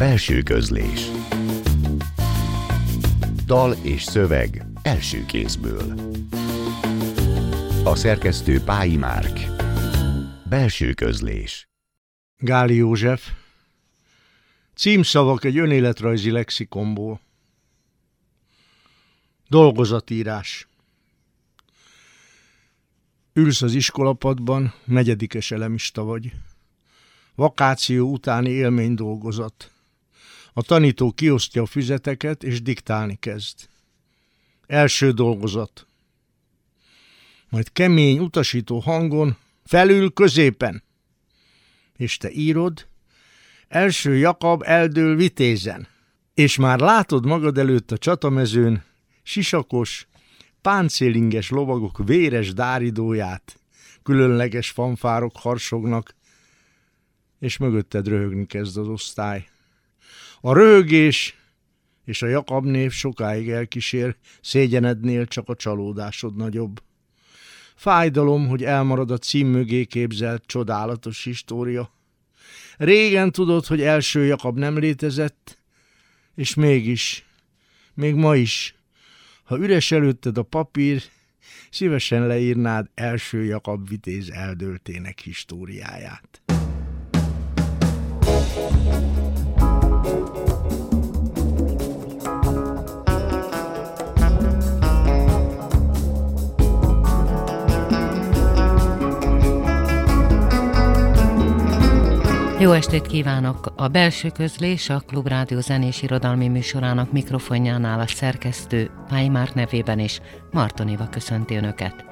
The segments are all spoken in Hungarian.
Belső közlés. Dal és szöveg első kézből. A szerkesztő Pályi Márk. Belső közlés. Gáli József. Címszavak egy önéletrajzi lexikomból. Dolgozatírás. Ülsz az iskolapadban, negyedikes elemista vagy. Vakáció utáni élmény dolgozat. A tanító kiosztja a füzeteket, és diktálni kezd. Első dolgozat. Majd kemény, utasító hangon, felül középen. És te írod, első Jakab eldől vitézen. És már látod magad előtt a csatamezőn, sisakos, páncélinges lovagok véres dáridóját, különleges fanfárok harsognak, és mögötted röhögni kezd az osztály. A röhögés és a Jakab név sokáig elkísér, szégyenednél csak a csalódásod nagyobb. Fájdalom, hogy elmarad a cím mögé képzelt csodálatos história. Régen tudod, hogy első Jakab nem létezett, és mégis, még ma is ha üres előtted a papír, szívesen leírnád első Jakab vitéz eldöltének históriáját. Jó estét kívánok! A belső közlés a Klubrádió zenés irodalmi műsorának mikrofonjánál a szerkesztő Pálymárt nevében is Marton Éva köszönti Önöket.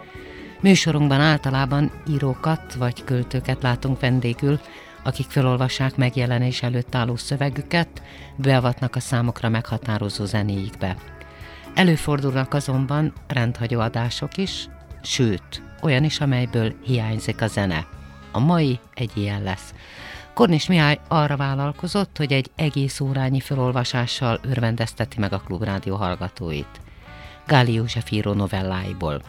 Műsorunkban általában írókat vagy költőket látunk vendégül, akik felolvassák megjelenés előtt álló szövegüket, beavatnak a számokra meghatározó zenéikbe. Előfordulnak azonban rendhagyó adások is, sőt, olyan is, amelyből hiányzik a zene. A mai egy ilyen lesz. Kornis Mihály arra vállalkozott, hogy egy egész órányi felolvasással örvendezteti meg a klubrádió hallgatóit. Gáli József író novelláiból.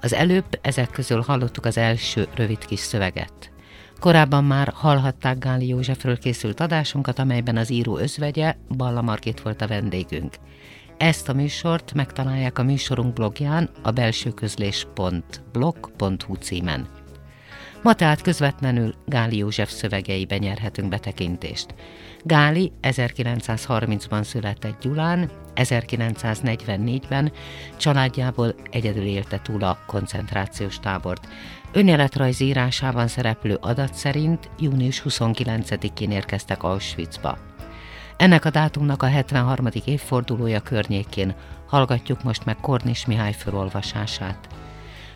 Az előbb ezek közül hallottuk az első rövid kis szöveget. Korábban már hallhatták Gáli Józsefről készült adásunkat, amelyben az író özvegye, Balla Margit volt a vendégünk. Ezt a műsort megtalálják a műsorunk blogján a belsőközlés.blog.hu címen. Ma tehát közvetlenül Gáli József szövegeiben nyerhetünk betekintést. Gáli 1930-ban született Gyulán, 1944-ben családjából egyedül élte túl a koncentrációs tábort. Önéletrajzi írásában szereplő adat szerint június 29-én érkeztek Auschwitzba. Ennek a dátumnak a 73. évfordulója környékén hallgatjuk most meg Kornis Mihály felolvasását.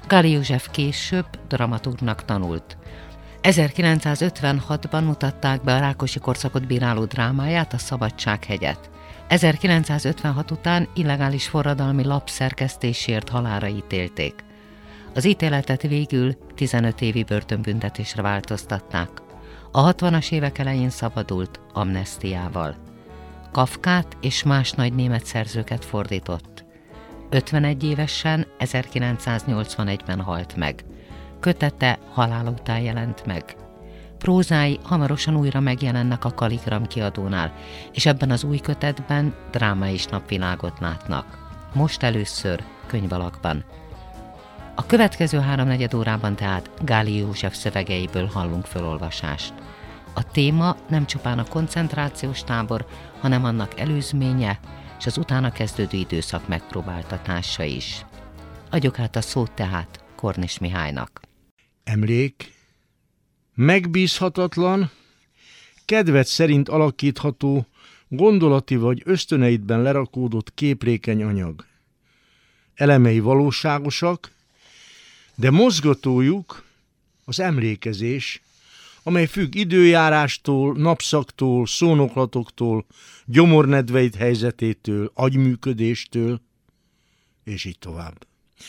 Gáli József később dramaturgnak tanult. 1956-ban mutatták be a Rákosi korszakot bíráló drámáját, a Szabadsághegyet. 1956 után illegális forradalmi lapszerkesztésért halára ítélték. Az ítéletet végül 15 évi börtönbüntetésre változtatták. A 60-as évek elején szabadult amnestiával. Kafkát és más nagy német szerzőket fordított. 51 évesen 1981-ben halt meg. Kötete halál után jelent meg. Prózái hamarosan újra megjelennek a Kaligram kiadónál, és ebben az új kötetben dráma is napvilágot látnak. Most először könyvalakban. A következő háromnegyed órában tehát Gáli József szövegeiből hallunk felolvasást. A téma nem csupán a koncentrációs tábor, hanem annak előzménye, és az utána kezdődő időszak megpróbáltatása is. Adjuk át a szót tehát Kornis Mihálynak. Emlék, megbízhatatlan, kedvet szerint alakítható, gondolati vagy ösztöneidben lerakódott képlékeny anyag. Elemei valóságosak, de mozgatójuk az emlékezés, amely függ időjárástól, napszaktól, szónoklatoktól, gyomornedveit helyzetétől, agyműködéstől, és így tovább.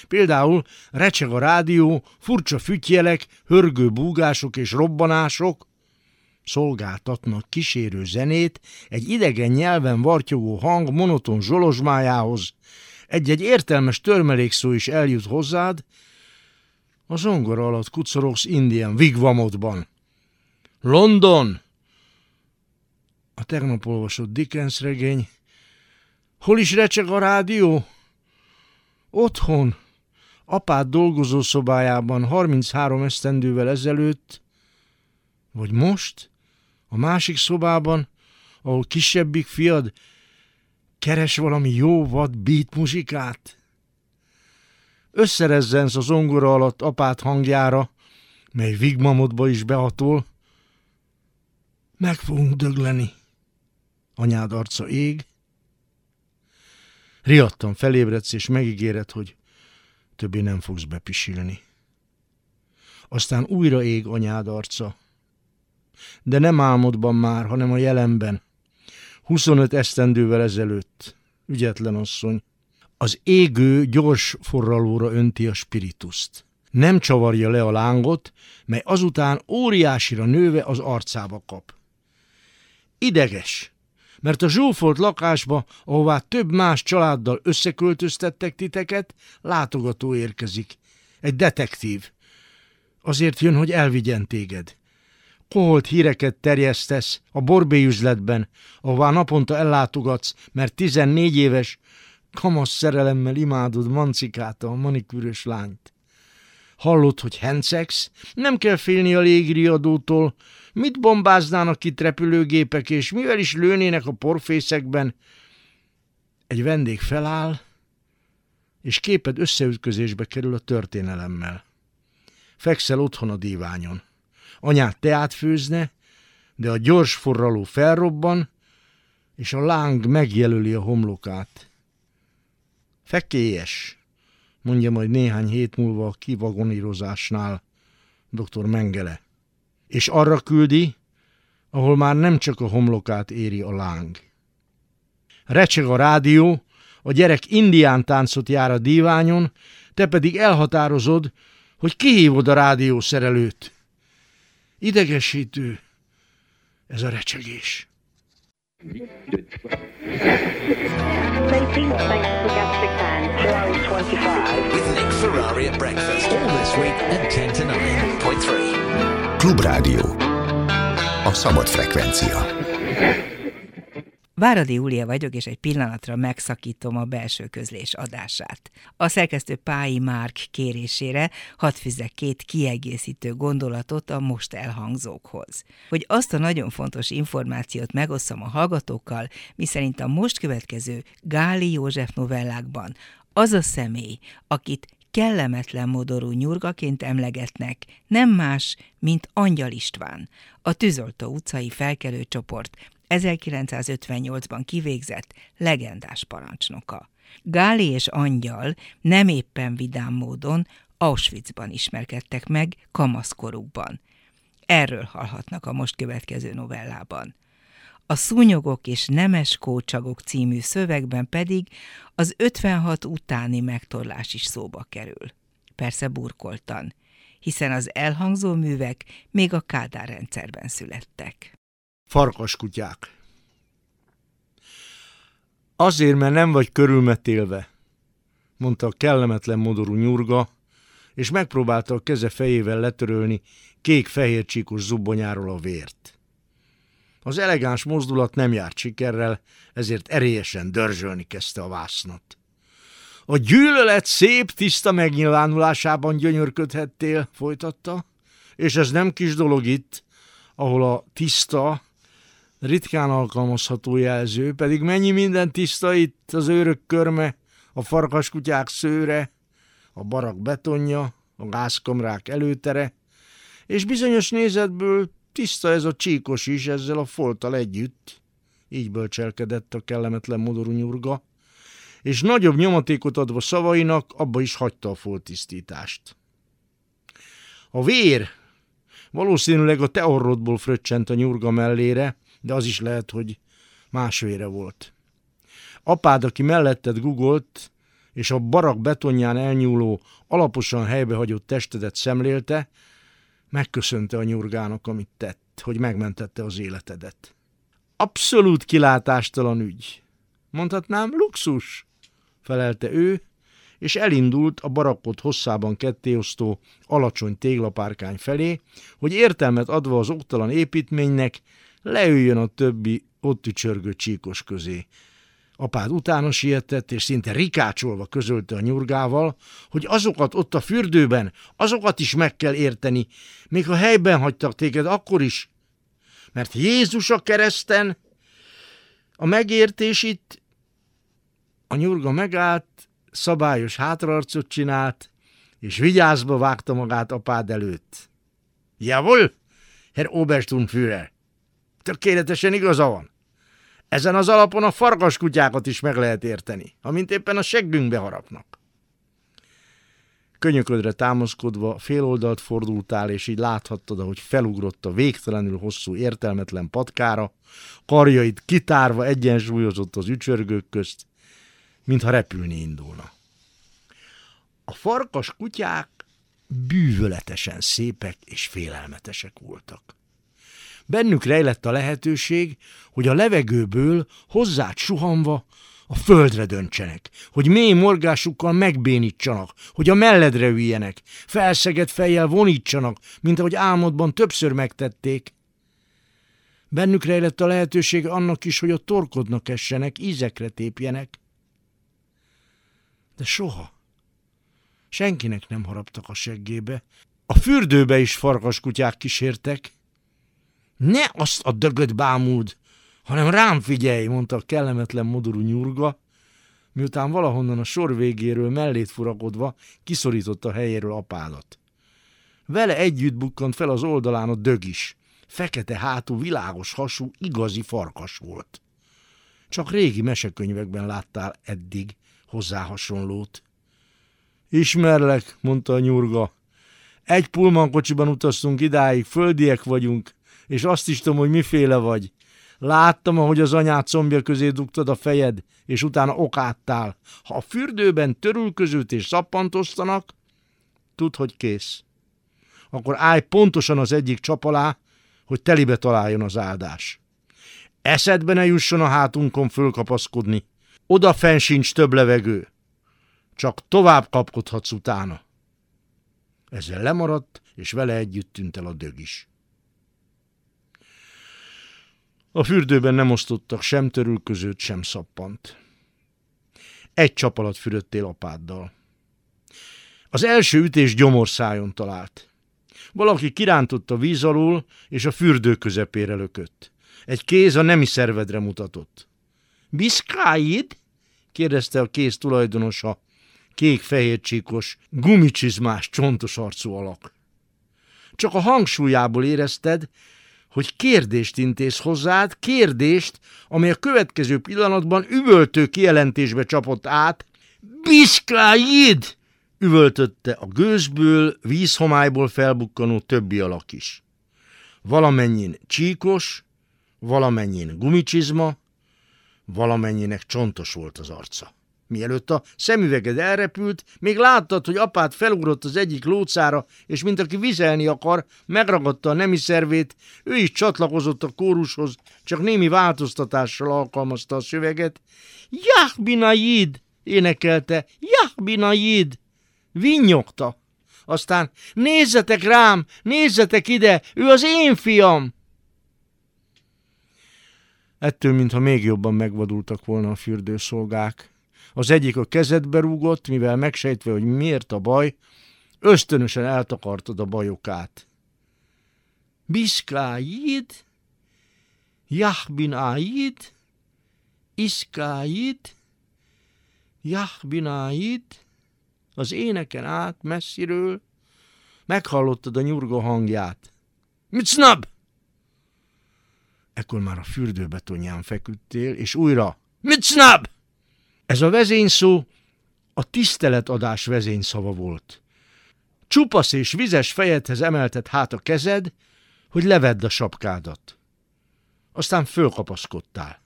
Például recseg a rádió, furcsa fütyjelek, hörgő búgások és robbanások, szolgáltatnak kísérő zenét, egy idegen nyelven vartyogó hang monoton zsolozsmájához, egy-egy értelmes törmelékszó is eljut hozzád, a zongora alatt kucorogsz Indian wigwamodban. London! A tegnap olvasott Dickens regény. Hol is recseg a rádió? Otthon. Apád dolgozó szobájában 33 esztendővel ezelőtt, vagy most, a másik szobában, ahol kisebbik fiad keres valami jó vad beat muzsikát. Összerezzensz az ongora alatt apát hangjára, mely vigmamodba is behatol. Meg fogunk dögleni. Anyád arca ég. Riadtan felébredsz, és megígéred, hogy többé nem fogsz bepisilni. Aztán újra ég anyád arca. De nem álmodban már, hanem a jelenben. 25 esztendővel ezelőtt. Ügyetlen asszony. Az égő gyors forralóra önti a spirituszt. Nem csavarja le a lángot, mely azután óriásira nőve az arcába kap. Ideges, mert a zsúfolt lakásba, ahová több más családdal összeköltöztettek titeket, látogató érkezik. Egy detektív. Azért jön, hogy elvigyen téged. Koholt híreket terjesztesz a borbélyüzletben, ahová naponta ellátogatsz, mert 14 éves, kamasz szerelemmel imádod Mancikát, a manikűrös lányt. Hallod, hogy hencegsz? Nem kell félni a légriadótól. Mit bombáznának itt repülőgépek, és mivel is lőnének a porfészekben? Egy vendég feláll, és képed összeütközésbe kerül a történelemmel. Fekszel otthon a díványon. Anyát teát főzne, de a gyors forraló felrobban, és a láng megjelöli a homlokát. Fekélyes, mondja majd néhány hét múlva a kivagonírozásnál dr. Mengele. És arra küldi, ahol már nem csak a homlokát éri a láng. Recseg a rádió, a gyerek indián táncot jár a díványon, te pedig elhatározod, hogy kihívod a rádiószerelőt. Idegesítő ez a recsegés. With Nick Ferrari at breakfast. All this week at 10 to 9.3. Klubrádió. A szabad frekvencia. Váradi Júlia vagyok, és egy pillanatra megszakítom a belső közlés adását. A szerkesztő Pályi Márk kérésére hadd fűzzek két kiegészítő gondolatot a most elhangzókhoz. Hogy azt a nagyon fontos információt megosszam a hallgatókkal, miszerint a most következő Gáli József novellákban az a személy, akit kellemetlen modorú nyurgaként emlegetnek, nem más, mint Angyal István, a Tűzoltó utcai felkelő csoport 1958-ban kivégzett legendás parancsnoka. Gáli és Angyal nem éppen vidám módon Auschwitzban ismerkedtek meg kamaszkorukban. Erről hallhatnak a most következő novellában. A Szúnyogok és Nemes Kócsagok című szövegben pedig az 56 utáni megtorlás is szóba kerül. Persze burkoltan, hiszen az elhangzó művek még a Kádár rendszerben születtek. Farkaskutyák. Azért, mert nem vagy körülmetélve, mondta a kellemetlen modorú nyurga, és megpróbálta a keze fejével letörölni kék-fehér csíkos zubbonyáról a vért. Az elegáns mozdulat nem járt sikerrel, ezért erélyesen dörzsölni kezdte a vásznat. A gyűlölet szép, tiszta megnyilvánulásában gyönyörködhettél, folytatta, és ez nem kis dolog itt, ahol a tiszta, ritkán alkalmazható jelző, pedig mennyi minden tiszta itt, az őrök körme, a farkaskutyák szőre, a barak betonja, a gázkamrák előtere, és bizonyos nézetből tiszta ez a csíkos is ezzel a folttal együtt, így bölcselkedett a kellemetlen modorú nyurga, és nagyobb nyomatékot adva szavainak, abba is hagyta a foltisztítást. A vér valószínűleg a te orrodból fröccsent a nyurga mellére, de az is lehet, hogy más vére volt. Apád, aki melletted gugolt, és a barak betonján elnyúló, alaposan helybehagyott testedet szemlélte, megköszönte a nyurgának, amit tett, hogy megmentette az életedet. Abszolút kilátástalan ügy. Mondhatnám luxus, felelte ő, és elindult a barakot hosszában kettéosztó alacsony téglapárkány felé, hogy értelmet adva az oktalan építménynek leüljön a többi ott ücsörgő csíkos közé. Apád utána sietett, és szinte rikácsolva közölte a nyurgával, hogy azokat ott a fürdőben, azokat is meg kell érteni, még ha helyben hagytak téged, akkor is. Mert Jézus a kereszten, a megértés itt, a nyurga megállt, szabályos hátraarcot csinált, és vigyázba vágta magát apád előtt. Javul, Herr Obersturmführer, tökéletesen igaza van. Ezen az alapon a farkaskutyákat is meg lehet érteni, amint éppen a seggünkbe harapnak. Könyöködre támaszkodva féloldalt fordultál, és így láthattad, ahogy felugrott a végtelenül hosszú értelmetlen patkára, karjait kitárva egyensúlyozott az ücsörgők közt, mintha repülni indulna. A farkas kutyák bűvöletesen szépek és félelmetesek voltak. Bennük rejlett a lehetőség, hogy a levegőből hozzád suhanva a földre döntsenek, hogy mély morgásukkal megbénítsanak, hogy a melledre üljenek, felszegett fejjel vonítsanak, mint ahogy álmodban többször megtették. Bennük rejlett a lehetőség annak is, hogy a torkodnak essenek, ízekre tépjenek. De soha. Senkinek nem haraptak a seggébe. A fürdőbe is farkaskutyák kísértek. Ne azt a dögöt bámúd, hanem rám figyelj, mondta a kellemetlen modorú nyurga, miután valahonnan a sor végéről mellét furakodva kiszorította a helyéről apádat. Vele együtt bukkant fel az oldalán a dög is. Fekete hátú, világos hasú, igazi farkas volt. Csak régi mesekönyvekben láttál eddig hozzá hasonlót. Ismerlek, mondta a nyurga. Egy pulmankocsiban utaztunk idáig, földiek vagyunk, és azt is tudom, hogy miféle vagy. Láttam, ahogy az anyát combja közé dugtad a fejed, és utána okáttál. Ha a fürdőben törülközőt és szappantoztanak, tudd, hogy kész. Akkor állj pontosan az egyik csap alá, hogy telibe találjon az áldás. Eszedbe ne jusson a hátunkon fölkapaszkodni. Oda fenn sincs több levegő. Csak tovább kapkodhatsz utána. Ezzel lemaradt, és vele együtt tűnt el a dög is. A fürdőben nem osztottak sem törülközőt, sem szappant. Egy csap alatt fürödtél apáddal. Az első ütés gyomorszájon talált. Valaki kirántott a víz alól, és a fürdő közepére lökött. Egy kéz a nemi szervedre mutatott. – Biszkáid? – kérdezte a kéz tulajdonosa, kék-fehér csíkos, gumicsizmás, csontos arcú alak. Csak a hangsúlyából érezted, hogy kérdést intéz hozzád, kérdést, amely a következő pillanatban üvöltő kijelentésbe csapott át. Biszkáid! üvöltötte a gőzből, vízhomályból felbukkanó többi alak is. Valamennyin csíkos, valamennyin gumicsizma, valamennyinek csontos volt az arca. Mielőtt a szemüveged elrepült, még láttad, hogy apád felugrott az egyik lócára, és mint aki vizelni akar, megragadta a nemi szervét, ő is csatlakozott a kórushoz, csak némi változtatással alkalmazta a szöveget. Jahbinaid! énekelte. Jahbinaid! Vinnyogta. Aztán nézzetek rám, nézzetek ide, ő az én fiam! Ettől, mintha még jobban megvadultak volna a fürdőszolgák. Az egyik a kezedbe rúgott, mivel megsejtve, hogy miért a baj, ösztönösen eltakartad a bajokát. Biszkáid, Jahbin Aid, Iszkáid, Jahbin Aid, az éneken át messziről meghallottad a nyurga hangját. Mit snab? Ekkor már a fürdőbetonján feküdtél, és újra Mit snab? Ez a vezényszó a tiszteletadás vezényszava volt. Csupasz és vizes fejedhez emelted hát a kezed, hogy levedd a sapkádat. Aztán fölkapaszkodtál.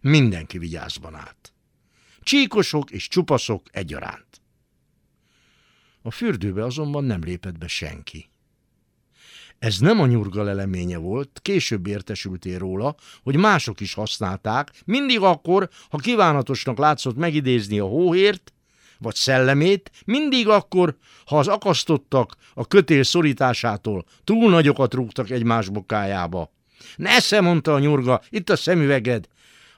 Mindenki vigyázban állt. Csíkosok és csupaszok egyaránt. A fürdőbe azonban nem lépett be senki. Ez nem a nyurga leleménye volt, később értesültél róla, hogy mások is használták, mindig akkor, ha kívánatosnak látszott megidézni a hóhért, vagy szellemét, mindig akkor, ha az akasztottak a kötél szorításától túl nagyokat rúgtak egymás bokájába, Nesze, mondta a nyurga, itt a szemüveged.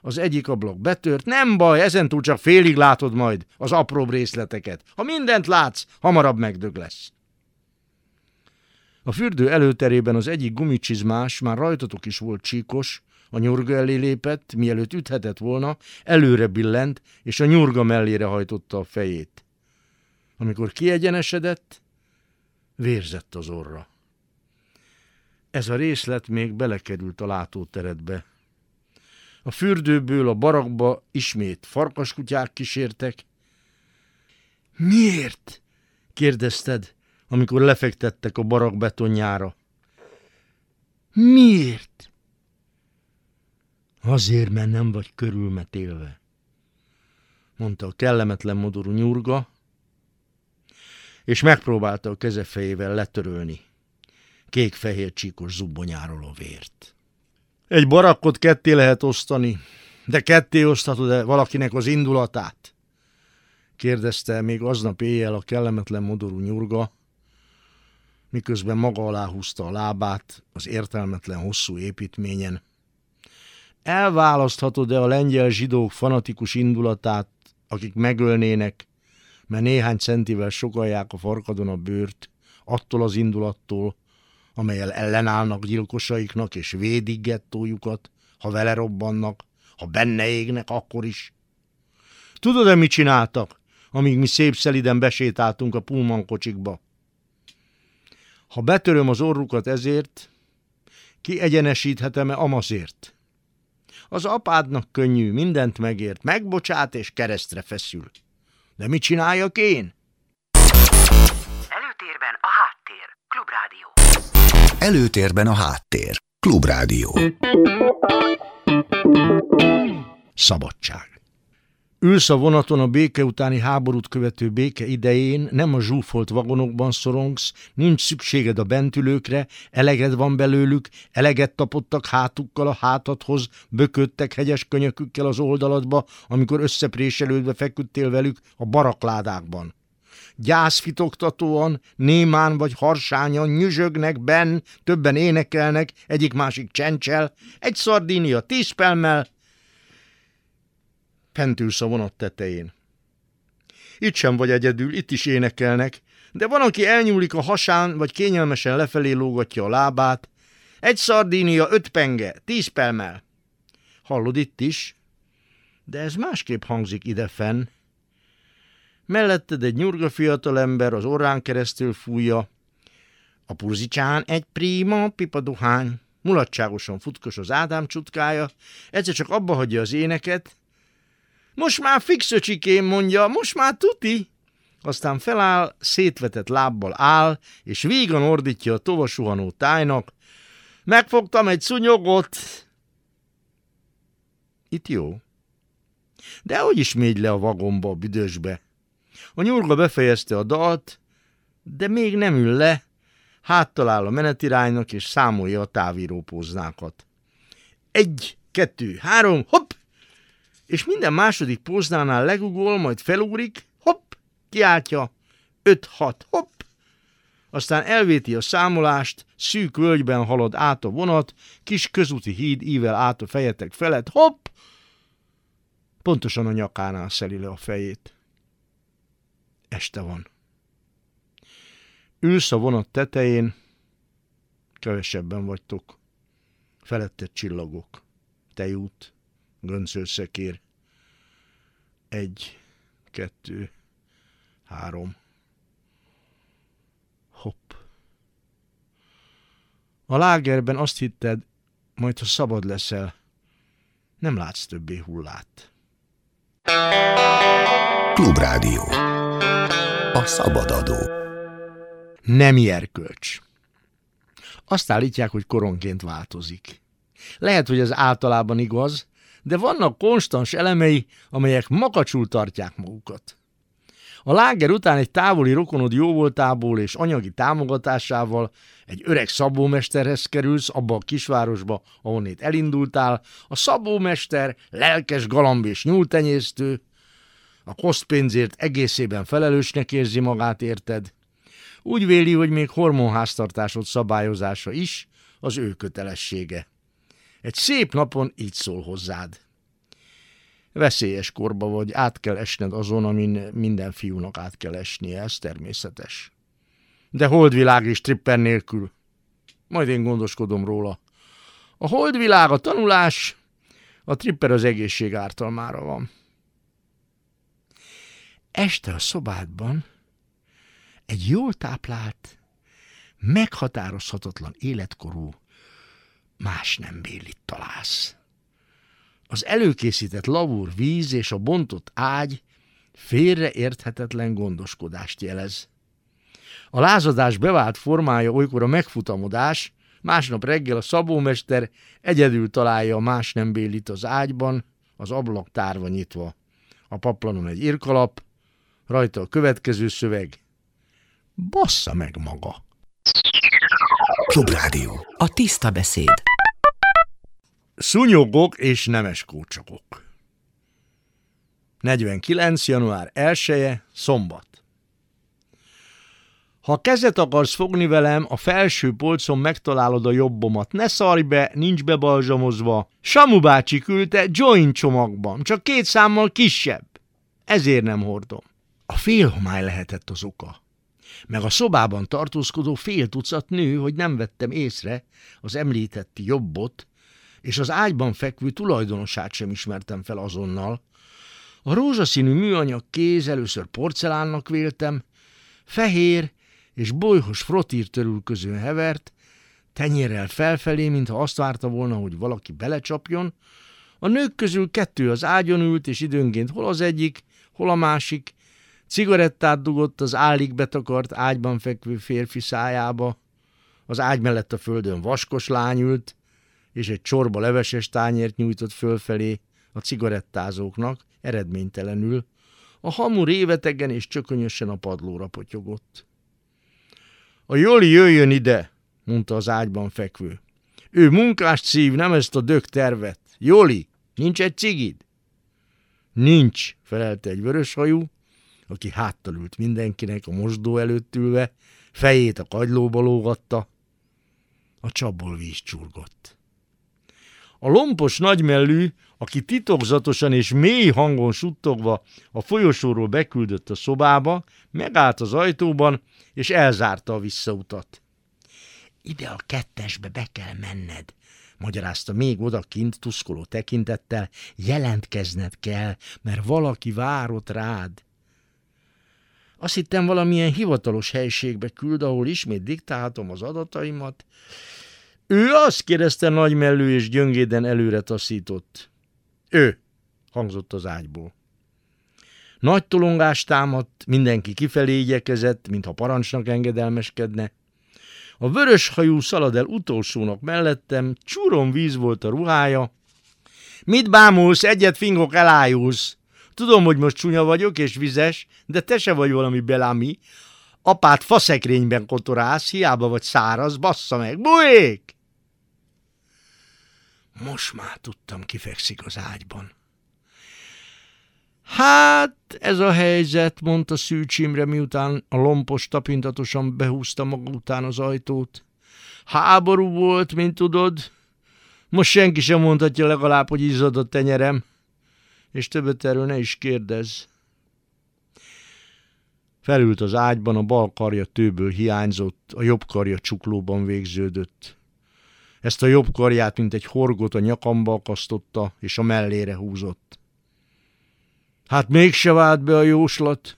Az egyik ablak betört. Nem baj, ezentúl csak félig látod majd az apróbb részleteket. Ha mindent látsz, hamarabb megdög lesz. A fürdő előterében az egyik gumicsizmás, már rajtatok is volt csíkos, a nyurga elé lépett, mielőtt üthetett volna, előre billent, és a nyurga mellére hajtotta a fejét. Amikor kiegyenesedett, vérzett az orra. Ez a részlet még belekerült a látóteredbe. A fürdőből a barakba ismét farkaskutyák kísértek. Miért? kérdezted, amikor lefektettek a barak betonjára. Miért? Azért, mert nem vagy körülmetélve, mondta a kellemetlen modorú nyurga, és megpróbálta a kezefejével letörölni kék-fehér csíkos zubbonyáról a vért. Egy barakkot ketté lehet osztani, de ketté oszthatod-e valakinek az indulatát? kérdezte még aznap éjjel a kellemetlen modorú nyurga, miközben maga alá húzta a lábát az értelmetlen hosszú építményen. Elválaszthatod-e a lengyel zsidók fanatikus indulatát, akik megölnének, mert néhány centivel sokalják a farkadon a bőrt, attól az indulattól, amelyel ellenállnak gyilkosaiknak és védik gettójukat, ha vele robbannak, ha benne égnek, akkor is. Tudod-e, mit csináltak, amíg mi szép szeliden besétáltunk a Pullman kocsikba? Ha betöröm az orrukat ezért, kiegyenesíthetem-e amazért? Az apádnak könnyű, mindent megért, megbocsát és keresztre feszül. De mit csináljak én? Előtérben a háttér. Klubrádió. Előtérben a háttér. Klubrádió. Szabadság. Ülsz a vonaton a béke utáni háborút követő béke idején, nem a zsúfolt vagonokban szorongsz, nincs szükséged a bentülőkre, eleged van belőlük, eleget tapottak hátukkal a hátadhoz, bököttek hegyes könyökükkel az oldaladba, amikor összepréselődve feküdtél velük a barakládákban. Gyászfitoktatóan, némán vagy harsányan nyüzsögnek benn, többen énekelnek, egyik-másik csencsel, egy szardínia tíz pelmel, Pentülsz a vonat tetején. Itt sem vagy egyedül, itt is énekelnek, de van, aki elnyúlik a hasán, vagy kényelmesen lefelé lógatja a lábát. Egy szardínia, öt penge, tíz pelmel. Hallod itt is? De ez másképp hangzik ide fenn. Melletted egy nyurga fiatalember az orrán keresztül fújja. A purzicsán egy prima pipaduhány. Mulatságosan futkos az Ádám csutkája, egyszer csak abba hagyja az éneket, most már fix öcsikém, mondja, most már tuti. Aztán feláll, szétvetett lábbal áll, és vígan ordítja a tovasuhanó tájnak. Megfogtam egy szunyogot. Itt jó. De hogy is mégy le a vagomba, a büdösbe? A nyurga befejezte a dalt, de még nem ül le, háttal áll a menetiránynak, és számolja a távírópóznákat. Egy, kettő, három, hopp! És minden második póznánál legugol, majd felugrik, hopp, kiáltja, öt-hat, hopp, aztán elvéti a számolást, szűk völgyben halad át a vonat, kis közúti híd ível át a fejetek felett, hopp, pontosan a nyakánál szeli le a fejét. Este van. Ülsz a vonat tetején, kevesebben vagytok, feletted csillagok, tejút, göncölszekér. Egy, kettő, három. Hopp. A lágerben azt hitted, majd ha szabad leszel, nem látsz többé hullát. Klubrádió. A szabadadó. Nem erkölcs. Azt állítják, hogy koronként változik. Lehet, hogy ez általában igaz, de vannak konstans elemei, amelyek makacsul tartják magukat. A láger után egy távoli rokonod jóvoltából és anyagi támogatásával egy öreg szabómesterhez kerülsz abba a kisvárosba, ahonnét elindultál. A szabómester lelkes galamb és nyúltenyésztő, a kosztpénzért egészében felelősnek érzi magát, érted? Úgy véli, hogy még hormonháztartásod szabályozása is az ő kötelessége. Egy szép napon így szól hozzád. Veszélyes korba vagy, át kell esned azon, amin minden fiúnak át kell esnie, ez természetes. De holdvilág és tripper nélkül. Majd én gondoskodom róla. A holdvilág a tanulás, a tripper az egészség ártalmára van. Este a szobádban egy jól táplált, meghatározhatatlan életkorú más nem bélit találsz. Az előkészített lavúr víz és a bontott ágy félreérthetetlen gondoskodást jelez. A lázadás bevált formája olykor a megfutamodás, másnap reggel a szabómester egyedül találja a más nem bélit az ágyban, az ablak tárva nyitva. A paplanon egy irkalap, rajta a következő szöveg. Bassza meg maga! Klubrádió. A tiszta beszéd. Szúnyogok és nemes kócsakok. 49. január 1 -e, szombat. Ha kezet akarsz fogni velem, a felső polcon megtalálod a jobbomat. Ne szarj be, nincs bebalzsamozva. Samu bácsi küldte joint csomagban, csak két számmal kisebb. Ezért nem hordom. A félhomály lehetett az oka. Meg a szobában tartózkodó fél tucat nő, hogy nem vettem észre az említett jobbot, és az ágyban fekvő tulajdonosát sem ismertem fel azonnal. A rózsaszínű műanyag kéz először porcelánnak véltem, fehér és bolyhos frotír törülközőn hevert, tenyérrel felfelé, mintha azt várta volna, hogy valaki belecsapjon. A nők közül kettő az ágyon ült, és időnként hol az egyik, hol a másik, cigarettát dugott az állig betakart ágyban fekvő férfi szájába. Az ágy mellett a földön vaskos lány ült, és egy csorba leveses tányért nyújtott fölfelé a cigarettázóknak, eredménytelenül, a hamu révetegen és csökönyösen a padlóra potyogott. A Joli jöjjön ide, mondta az ágyban fekvő. Ő munkás szív, nem ezt a dög tervet. Joli, nincs egy cigid? Nincs, felelte egy vöröshajú, aki háttal ült mindenkinek a mosdó előtt ülve, fejét a kagylóba lógatta. A csapból víz csurgott. A lompos nagymellű, aki titokzatosan és mély hangon suttogva a folyosóról beküldött a szobába, megállt az ajtóban, és elzárta a visszautat. Ide a kettesbe be kell menned, magyarázta még odakint tuszkoló tekintettel, jelentkezned kell, mert valaki várott rád. Azt hittem valamilyen hivatalos helységbe küld, ahol ismét diktálhatom az adataimat, ő azt kérdezte nagymellő és gyöngéden előre taszított. Ő, hangzott az ágyból. Nagy tolongást támadt, mindenki kifelé igyekezett, mintha parancsnak engedelmeskedne. A vörös hajú szalad el utolsónak mellettem, csúron víz volt a ruhája. Mit bámulsz, egyet fingok elájulsz. Tudom, hogy most csúnya vagyok és vizes, de te se vagy valami belámi. Apát faszekrényben kotorálsz, hiába vagy száraz, bassza meg. Bujék! Most már tudtam, kifekszik az ágyban. Hát, ez a helyzet, mondta Szűcs Imre, miután a lompos tapintatosan behúzta maga után az ajtót. Háború volt, mint tudod. Most senki sem mondhatja legalább, hogy izzad a tenyerem. És többet erről ne is kérdezz. Felült az ágyban, a bal karja tőből hiányzott, a jobb karja csuklóban végződött. Ezt a jobb karját, mint egy horgot a nyakamba akasztotta, és a mellére húzott. Hát mégse vált be a jóslat.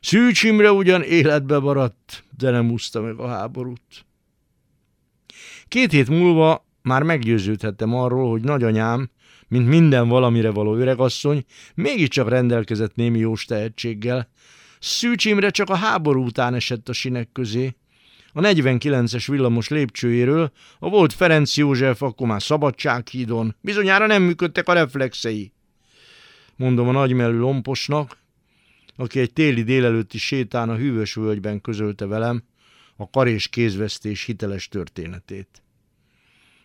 Szűcs Imre ugyan életbe maradt, de nem úszta meg a háborút. Két hét múlva már meggyőződhettem arról, hogy nagyanyám, mint minden valamire való öregasszony, mégiscsak rendelkezett némi jós tehetséggel. Szűcs Imre csak a háború után esett a sinek közé, a 49-es villamos lépcsőjéről, a volt Ferenc József, akkor már Szabadsághídon. Bizonyára nem működtek a reflexei. Mondom a nagymelű lomposnak, aki egy téli délelőtti sétán a hűvös völgyben közölte velem a kar és kézvesztés hiteles történetét.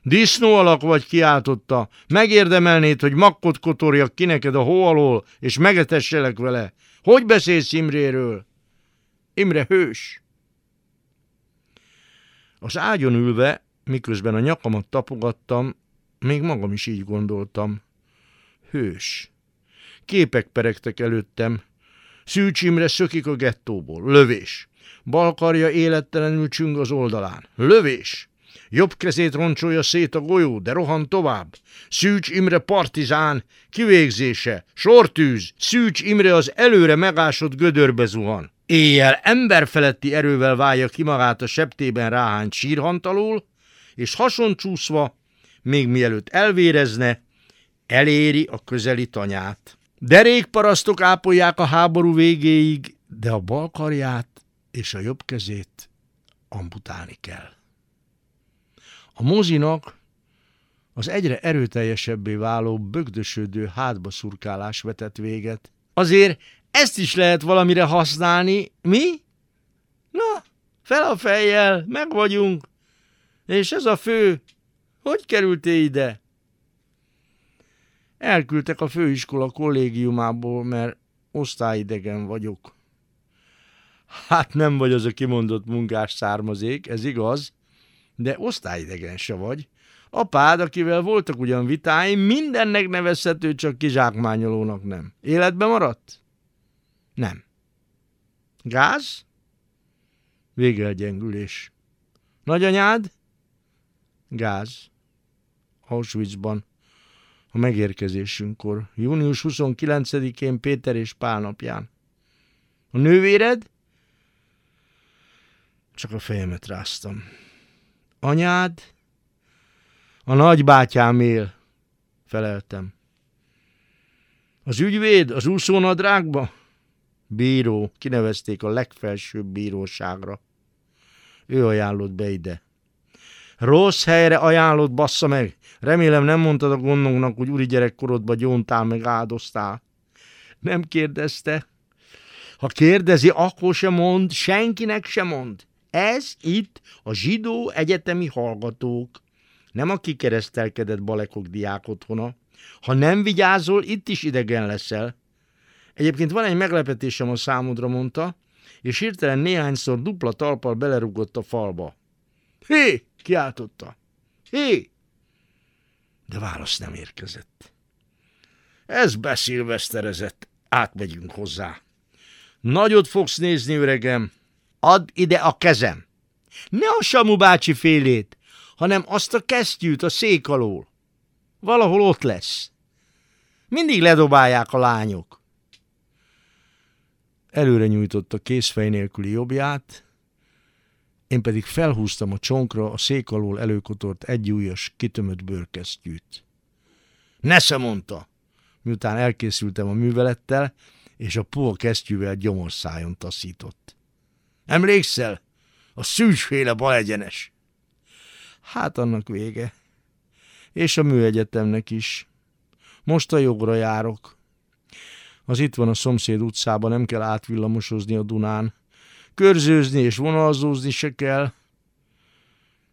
Disznó alak vagy kiáltotta, megérdemelnéd, hogy makkot kotorjak ki neked a hó alól, és megetesselek vele. Hogy beszélsz Imréről? Imre hős. Az ágyon ülve, miközben a nyakamat tapogattam, Még magam is így gondoltam. Hős. Képek peregtek előttem. Szűcs Imre szökik a gettóból. Lövés. Balkarja élettelenül csüng az oldalán. Lövés. Jobb kezét roncsolja szét a golyó, de rohan tovább. Szűcs Imre partizán, kivégzése, sortűz, Szűcs Imre az előre megásott gödörbe zuhan. Éjjel emberfeletti erővel válja ki magát a septében ráhányt sírhantalul, és hasoncsúszva, még mielőtt elvérezne, eléri a közeli tanyát. Derékparasztok ápolják a háború végéig, de a bal karját és a jobb kezét amputálni kell. A mozinak az egyre erőteljesebbé váló, bögdösödő hátba szurkálás vetett véget. Azért ezt is lehet valamire használni, mi? Na, fel a fejjel, meg vagyunk. És ez a fő, hogy kerültél ide? Elküldtek a főiskola kollégiumából, mert osztályidegen vagyok. Hát nem vagy az a kimondott munkás származék, ez igaz, de osztályidegen se vagy. Apád, akivel voltak ugyan vitáim, mindennek nevezhető, csak kizsákmányolónak nem. Életbe maradt? Nem. Gáz? Vége gyengülés. Nagyanyád? Gáz. Auschwitzban. A megérkezésünkkor. Június 29-én Péter és Pál napján. A nővéred? Csak a fejemet ráztam. Anyád? A nagybátyám él, feleltem. Az ügyvéd az úszónadrágba? Bíró, kinevezték a legfelsőbb bíróságra. Ő ajánlott be ide. Rossz helyre ajánlott, bassza meg. Remélem nem mondtad a gondoknak, hogy úri gyerekkorodba gyóntál meg áldoztál. Nem kérdezte. Ha kérdezi, akkor se mond, senkinek se mond. Ez itt a zsidó egyetemi hallgatók, nem a kikeresztelkedett balekok diák otthona. Ha nem vigyázol, itt is idegen leszel. Egyébként van egy meglepetésem a számodra, mondta, és hirtelen néhányszor dupla talpal belerugott a falba. Hé! kiáltotta. Hé! De válasz nem érkezett. Ez beszélveszterezett. Átmegyünk hozzá. Nagyot fogsz nézni, öregem. Add ide a kezem. Ne a Samu bácsi félét, hanem azt a kesztyűt a szék alól. Valahol ott lesz. Mindig ledobálják a lányok. Előre nyújtotta készfej nélküli jobbját, én pedig felhúztam a csonkra a szék alól előkotort egyújas, kitömött bőrkesztyűt. Nesze mondta, miután elkészültem a művelettel, és a puha kesztyűvel gyomorszájon taszított. Emlékszel? A szűsféle balegyenes. Hát annak vége. És a műegyetemnek is. Most a jogra járok. Az itt van a szomszéd utcában, nem kell átvillamosozni a Dunán. Körzőzni és vonalzózni se kell.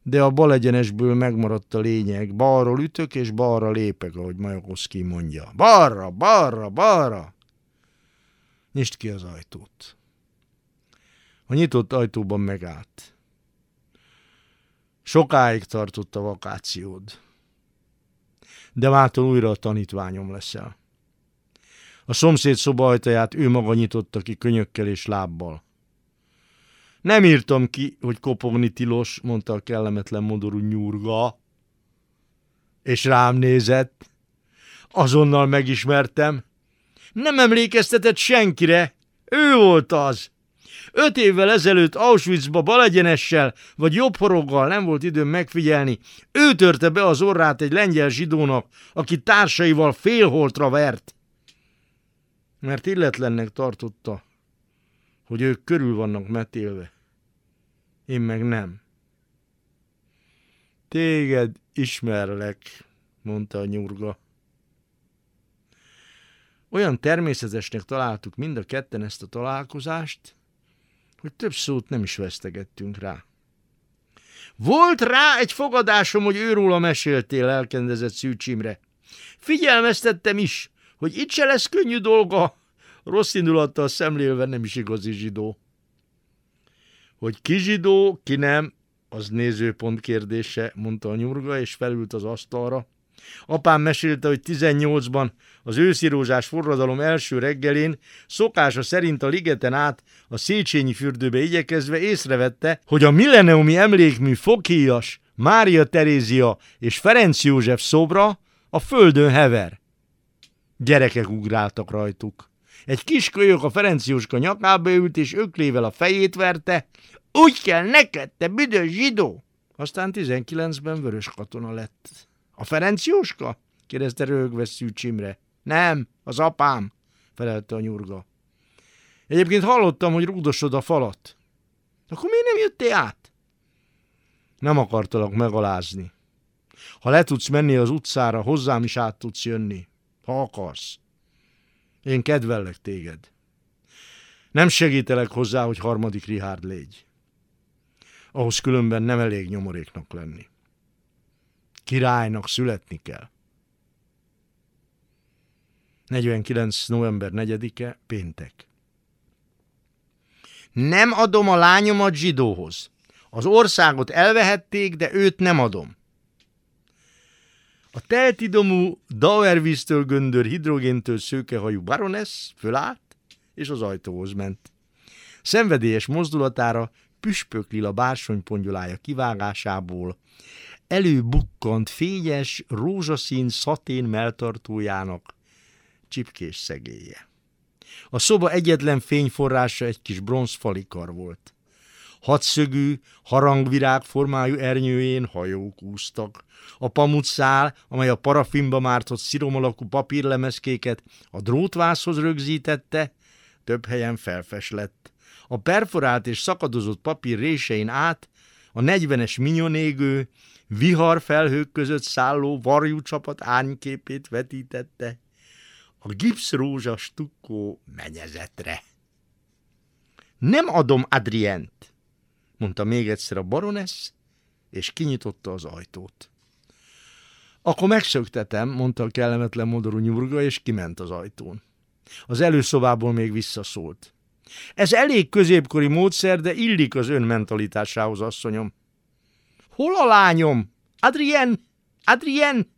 De a balegyenesből megmaradt a lényeg. Balról ütök és balra lépek, ahogy Majakoszki mondja. Balra, balra, balra! Nyisd ki az ajtót. A nyitott ajtóban megállt. Sokáig tartott a vakációd. De mától újra a tanítványom leszel. A szomszéd szoba ajtaját ő maga nyitotta ki könyökkel és lábbal. Nem írtam ki, hogy kopogni tilos, mondta a kellemetlen modorú nyurga. És rám nézett. Azonnal megismertem. Nem emlékeztetett senkire. Ő volt az. Öt évvel ezelőtt Auschwitzba balegyenessel vagy jobb nem volt időm megfigyelni. Ő törte be az orrát egy lengyel zsidónak, aki társaival félholtra vert. Mert illetlennek tartotta, hogy ők körül vannak metélve. Én meg nem. Téged ismerlek, mondta a nyurga. Olyan természetesnek találtuk mind a ketten ezt a találkozást, hogy több szót nem is vesztegettünk rá. Volt rá egy fogadásom, hogy őróla meséltél, elkendezett Szűcs Imre. Figyelmeztettem is, hogy itt se lesz könnyű dolga, rossz indulattal szemlélve nem is igazi zsidó. Hogy ki zsidó, ki nem, az nézőpont kérdése, mondta a nyurga, és felült az asztalra. Apám mesélte, hogy 18-ban az őszi rózsás forradalom első reggelén szokása szerint a ligeten át a Széchenyi fürdőbe igyekezve észrevette, hogy a milleniumi emlékmű Fokhíjas, Mária Terézia és Ferenc József szobra a földön hever. Gyerekek ugráltak rajtuk. Egy kis kölyök a Ferenc Jóska nyakába ült, és öklével a fejét verte. Úgy kell neked, te büdös zsidó! Aztán 19-ben vörös katona lett. A Ferenc Jóska? kérdezte rögve Szűcs. Nem, az apám, felelte a nyurga. Egyébként hallottam, hogy rúdosod a falat. Akkor miért nem jöttél át? Nem akartalak megalázni. Ha le tudsz menni az utcára, hozzám is át tudsz jönni, ha akarsz. Én kedvellek téged. Nem segítelek hozzá, hogy harmadik Rihárd légy. Ahhoz különben nem elég nyomoréknak lenni. Királynak születni kell. 49. november 4-e, péntek. Nem adom a lányomat zsidóhoz. Az országot elvehették, de őt nem adom. A teltidomú Dauervíztől göndör hidrogéntől szőkehajú baronesz fölállt, és az ajtóhoz ment. Szenvedélyes mozdulatára püspöklila bársonypongyolája kivágásából előbukkant fényes, rózsaszín szatén melltartójának csipkés szegélye. A szoba egyetlen fényforrása egy kis bronzfalikar volt. Hatszögű, harangvirág formájú ernyőjén hajók úsztak. A pamutszál, amely a parafinba mártott sziromalakú papírlemezkéket a drótvászhoz rögzítette, több helyen felfes lett. A perforált és szakadozott papír résein át a negyvenes minyonégő, vihar felhők között szálló varjú csapat árnyképét vetítette a gipszrózsa stukkó menyezetre. Nem adom Adrient, mondta még egyszer a baronesz, és kinyitotta az ajtót. Akkor megszöktetem, mondta a kellemetlen modorú nyurga, és kiment az ajtón. Az előszobából még visszaszólt. Ez elég középkori módszer, de illik az ön mentalitásához, asszonyom. Hol a lányom? Adrien! Adrien!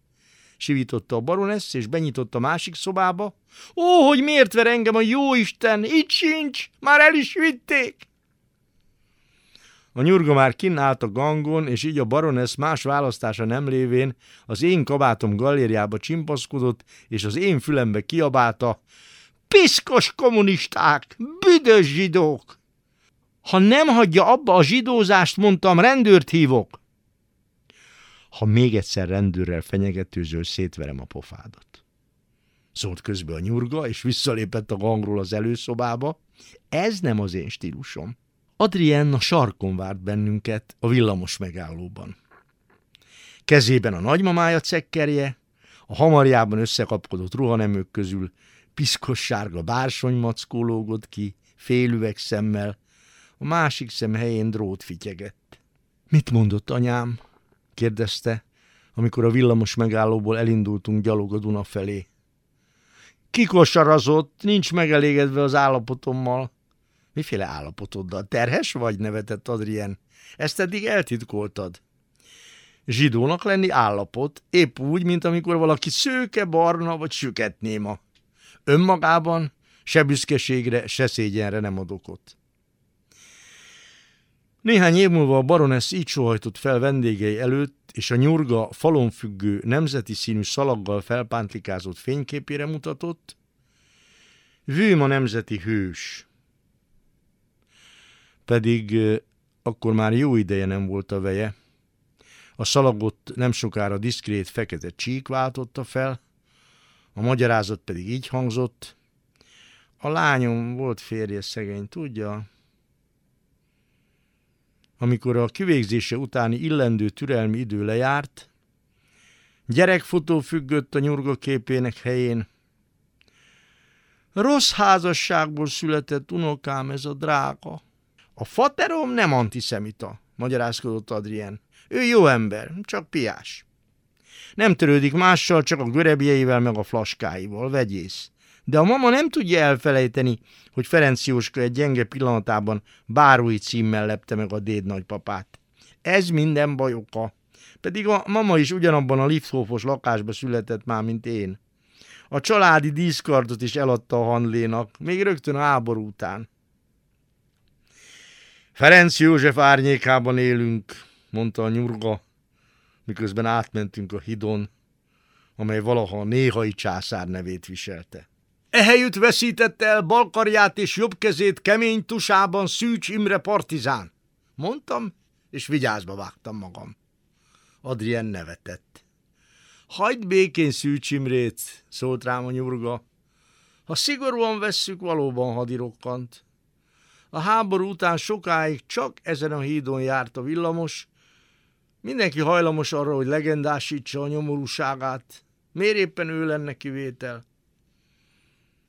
Sivította a baronesz, és benyitott a másik szobába. Ó, hogy miért ver engem a jó Isten? Itt sincs! Már el is vitték! A nyurga már kinn állt a gangon, és így a baronesz más választása nem lévén az én kabátom galériába csimpaszkodott, és az én fülembe kiabálta, piszkos kommunisták, büdös zsidók! Ha nem hagyja abba a zsidózást, mondtam, rendőrt hívok. Ha még egyszer rendőrrel fenyegetőzöl, szétverem a pofádat. Szólt közbe a nyurga, és visszalépett a gangról az előszobába. Ez nem az én stílusom. Adrien a sarkon várt bennünket a villamos megállóban. Kezében a nagymamája cekkerje, a hamarjában összekapkodott ruhanemők közül piszkos sárga bársonymackó lógott ki, félüveg szemmel, a másik szem helyén drót fityegett. Mit mondott anyám? kérdezte, amikor a villamos megállóból elindultunk gyalog a Duna felé. Kikosarazott, nincs megelégedve az állapotommal. Miféle állapotoddal? Terhes vagy? nevetett Adrien. Ezt eddig eltitkoltad. Zsidónak lenni állapot, épp úgy, mint amikor valaki szőke, barna vagy süketnéma. Önmagában se büszkeségre, se szégyenre nem ad okot. Néhány év múlva a baronesz így sohajtott fel vendégei előtt, és a nyurga falon függő, nemzeti színű szalaggal felpántlikázott fényképére mutatott. Vőm a nemzeti hős. Pedig akkor már jó ideje nem volt a veje. A szalagot nem sokára diszkrét fekete csík váltotta fel, a magyarázat pedig így hangzott. A lányom volt férje szegény, tudja? Amikor a kivégzése utáni illendő türelmi idő lejárt, gyerekfotó függött a nyurga képének helyén. Rossz házasságból született unokám ez a drága. A faterom nem antiszemita, magyarázkodott Adrien. Ő jó ember, csak piás. Nem törődik mással, csak a görebjeivel meg a flaskáival, vegyész. De a mama nem tudja elfelejteni, hogy Ferenc Jóska egy gyenge pillanatában bárói címmel lepte meg a déd nagypapát. Ez minden baj oka. Pedig a mama is ugyanabban a lifthofos lakásba született már, mint én. A családi díszkardot is eladta a Hanlénak, még rögtön a háború után. Ferenc József árnyékában élünk, mondta a nyurga, miközben átmentünk a hidon, amely valaha a néhai császár nevét viselte. Ehelyütt veszítette el balkarját és jobb kezét kemény tusában Szűcs Imre partizán. Mondtam, és vigyázba vágtam magam. Adrien nevetett. Hagyd békén Szűcs Imrét, szólt rám a nyurga. Ha szigorúan vesszük, valóban hadirokkant. A háború után sokáig csak ezen a hídon járt a villamos, Mindenki hajlamos arra, hogy legendásítsa a nyomorúságát. Miért éppen ő lenne kivétel?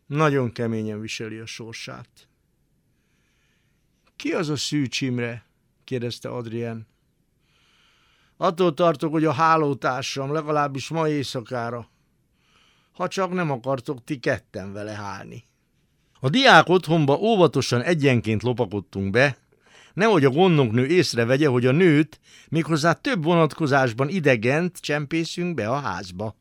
Nagyon keményen viseli a sorsát. Ki az a Szűcs kérdezte Adrien. Attól tartok, hogy a hálótársam, legalábbis ma éjszakára. Ha csak nem akartok ti ketten vele hálni. A diák otthonba óvatosan egyenként lopakodtunk be, nehogy a gondnoknő észrevegye, hogy a nőt méghozzá több vonatkozásban idegent csempészünk be a házba.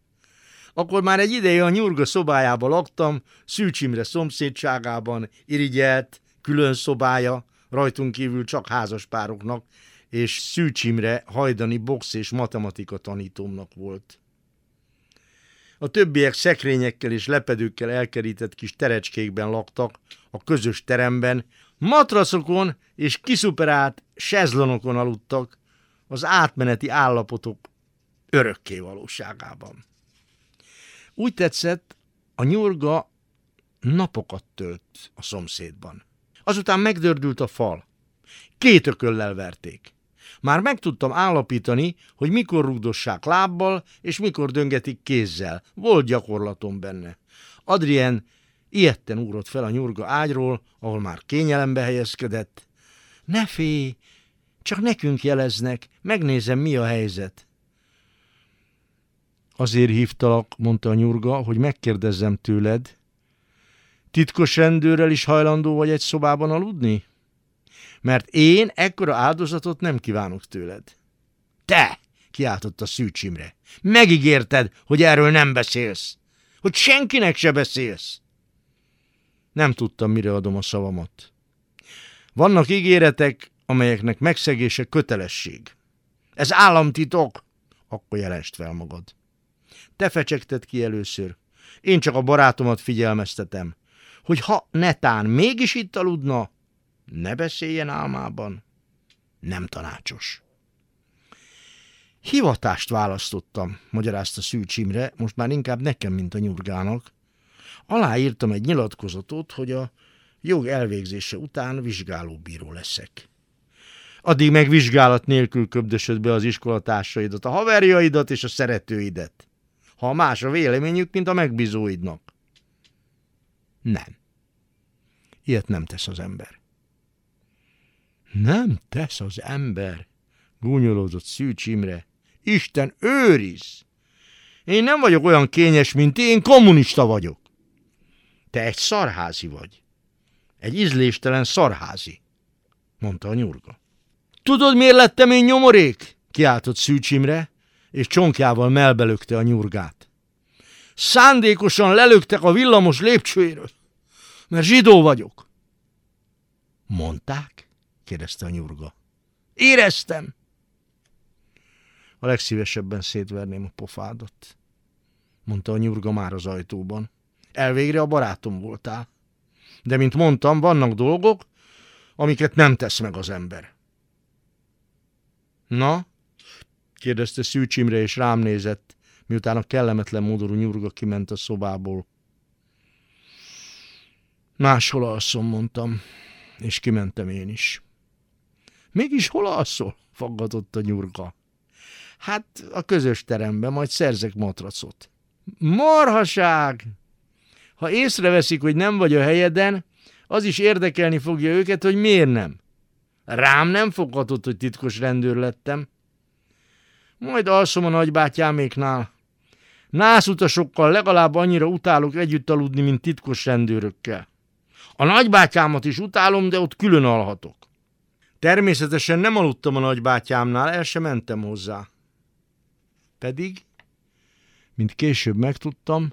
Akkor már egy ideje a nyurga szobájába laktam, Szűcsimre szomszédságában, irigyelt, külön szobája, rajtunk kívül csak házaspároknak, és Szűcsimre hajdani box és matematika tanítómnak volt. A többiek szekrényekkel és lepedőkkel elkerített kis terecskékben laktak, a közös teremben, matracokon és kiszuperált sezlonokon aludtak, az átmeneti állapotok örökké valóságában. Úgy tetszett, a nyurga napokat tölt a szomszédban. Azután megdördült a fal. Két ököllel verték. Már meg tudtam állapítani, hogy mikor rugdossák lábbal, és mikor döngetik kézzel. Volt gyakorlatom benne. Adrien ilyetten ugrott fel a nyurga ágyról, ahol már kényelembe helyezkedett. Ne félj, csak nekünk jeleznek, megnézem, mi a helyzet. Azért hívtalak, mondta a nyurga, hogy megkérdezzem tőled. Titkos rendőrrel is hajlandó vagy egy szobában aludni? Mert én ekkora áldozatot nem kívánok tőled. Te! kiáltotta Szűcs Imre. Megígérted, hogy erről nem beszélsz. Hogy senkinek se beszélsz. Nem tudtam, mire adom a szavamat. Vannak ígéretek, amelyeknek megszegése kötelesség. Ez államtitok, akkor jelest fel magad. Te fecsegted ki először. Én csak a barátomat figyelmeztetem, hogy ha netán mégis itt aludna, ne beszéljen álmában. Nem tanácsos. Hivatást választottam, magyarázta Szűcs Imre, most már inkább nekem, mint a nyurgának. Aláírtam egy nyilatkozatot, hogy a jog elvégzése után vizsgálóbíró leszek. Addig meg vizsgálat nélkül köbdösöd be az iskolatársaidat, a haverjaidat és a szeretőidet. Ha más a véleményük, mint a megbízóidnak. Nem. Ilyet nem tesz az ember. Nem tesz az ember, gúnyolódott Szűcs Imre. Isten őriz! Én nem vagyok olyan kényes, mint én, kommunista vagyok. Te egy szarházi vagy. Egy ízléstelen szarházi, mondta a nyurga. Tudod, miért lettem én nyomorék? kiáltott Szűcs Imre, és csonkjával melbelökte a nyurgát. Szándékosan lelöktek a villamos lépcsőjéről, mert zsidó vagyok. Mondták? Kérdezte a nyurga. Éreztem. A legszívesebben szétverném a pofádat, mondta a nyurga már az ajtóban. Elvégre a barátom voltál. De, mint mondtam, vannak dolgok, amiket nem tesz meg az ember. Na? kérdezte Szűcs Imre, és rám nézett, miután a kellemetlen modorú nyurga kiment a szobából. Máshol alszom, mondtam, és kimentem én is. Mégis hol alszol? faggatott a nyurga. Hát a közös teremben, majd szerzek matracot. Marhaság! Ha észreveszik, hogy nem vagy a helyeden, az is érdekelni fogja őket, hogy miért nem. Rám nem foghatott, hogy titkos rendőr lettem. Majd alszom a nagybátyáméknál. Nászutasokkal legalább annyira utálok együtt aludni, mint titkos rendőrökkel. A nagybátyámat is utálom, de ott külön alhatok. Természetesen nem aludtam a nagybátyámnál, el sem mentem hozzá. Pedig, mint később megtudtam,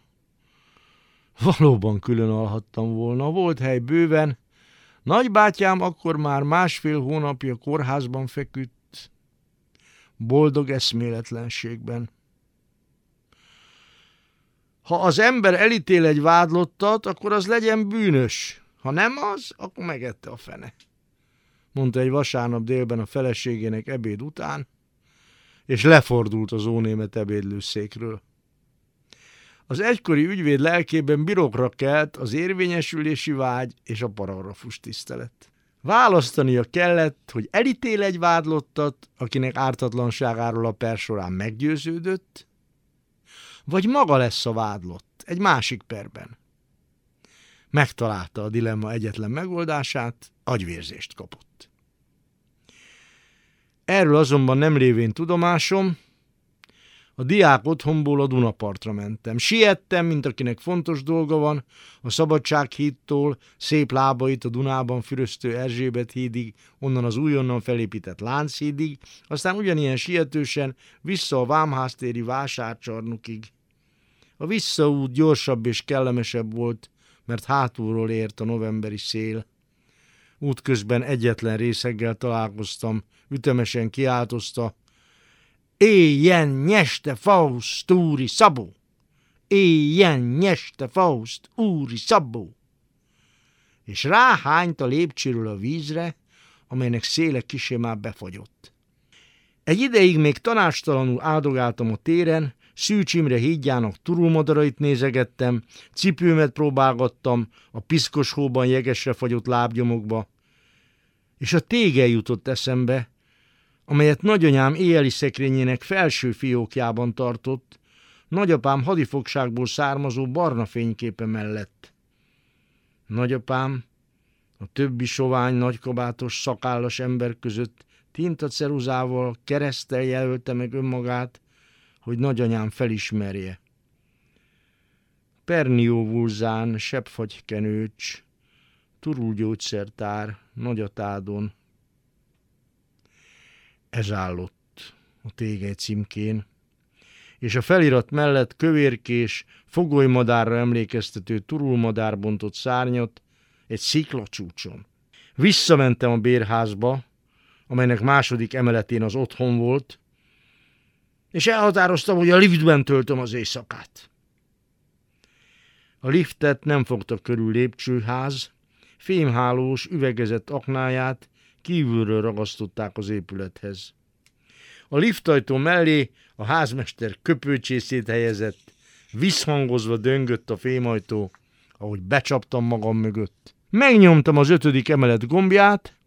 valóban külön alhattam volna. Volt hely bőven, Nagybátyám akkor már másfél hónapja kórházban feküdt, boldog eszméletlenségben. Ha az ember elítél egy vádlottat, akkor az legyen bűnös. Ha nem az, akkor megette a fene. Mondta egy vasárnap délben a feleségének ebéd után, és lefordult az ónémet ebédlőszékről. Az egykori ügyvéd lelkében birokra kelt az érvényesülési vágy és a paragrafus tisztelet. Választania kellett, hogy elítél egy vádlottat, akinek ártatlanságáról a per során meggyőződött, vagy maga lesz a vádlott egy másik perben. Megtalálta a dilemma egyetlen megoldását, agyvérzést kapott. Erről azonban nem lévén tudomásom, a diák otthonból a Dunapartra mentem. Siettem, mint akinek fontos dolga van, a Szabadsághídtól szép lábait a Dunában füröztő Erzsébet hídig, onnan az újonnan felépített Lánchídig, aztán ugyanilyen sietősen vissza a Vámháztéri vásárcsarnokig. A visszaút gyorsabb és kellemesebb volt, mert hátulról ért a novemberi szél. Útközben egyetlen részeggel találkoztam, ütemesen kiáltozta, Éljen nyeste Faust, úri Szabó! Éljen nyeste Faust, úri Szabó! És ráhányt a lépcsőről a vízre, amelynek széle kisé már befagyott. Egy ideig még tanástalanul áldogáltam a téren, Szűcs Imre hídjának turulmadarait nézegettem, cipőmet próbálgattam a piszkos hóban jegesre fagyott lábgyomokba, és a tége jutott eszembe, amelyet nagyanyám éjjeli szekrényének felső fiókjában tartott, nagyapám hadifogságból származó barna fényképe mellett. Nagyapám a többi sovány, nagykabátos, szakállas ember között tintaceruzával keresztel jelölte meg önmagát, hogy nagyanyám felismerje. Pernió vulzán, seppfagykenőcs, turulgyógyszertár, nagyatádon, ez állott a tégely címkén, és a felirat mellett kövérkés, fogolymadárra emlékeztető turulmadár bontott szárnyat egy sziklacsúcson. Visszamentem a bérházba, amelynek második emeletén az otthon volt, és elhatároztam, hogy a liftben töltöm az éjszakát. A liftet nem fogta körül lépcsőház, fémhálós, üvegezett aknáját kívülről ragasztották az épülethez. A liftajtó mellé a házmester köpőcsészét helyezett, visszhangozva döngött a fémajtó, ahogy becsaptam magam mögött. Megnyomtam az ötödik emelet gombját,